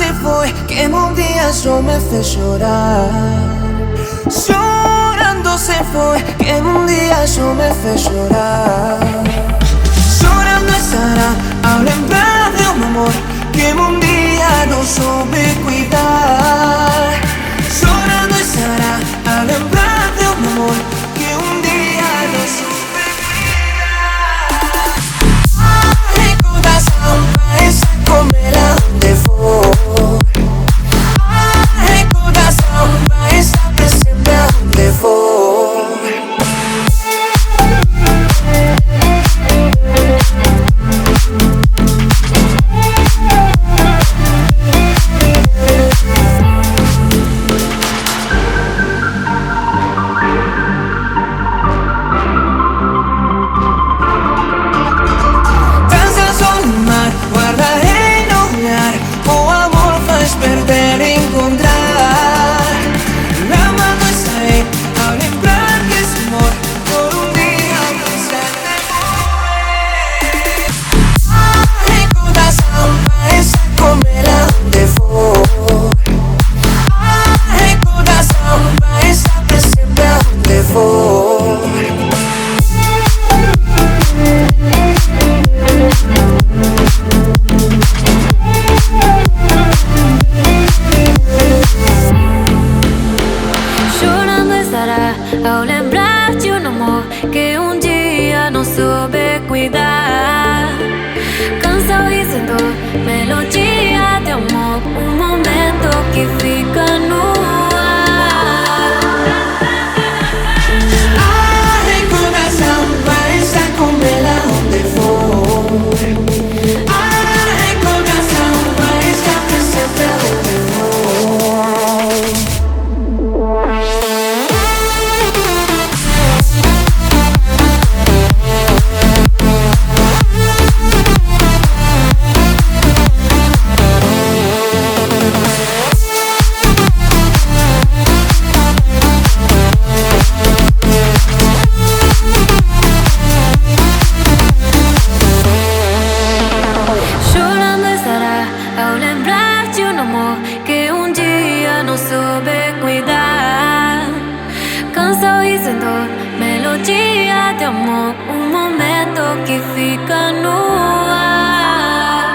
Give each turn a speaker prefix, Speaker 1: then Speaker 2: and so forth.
Speaker 1: se fue, que en un día yo me fue llorar. Llorando se fue, que en un día yo me fue llorar. Llorando estará, ahora en
Speaker 2: plan. Estará ao lembrar de um amor que um dia não soube cuidar. Canção e dor, melodia de amor, um momento que fica Dor, melodia de amor, um momento que fica no ar.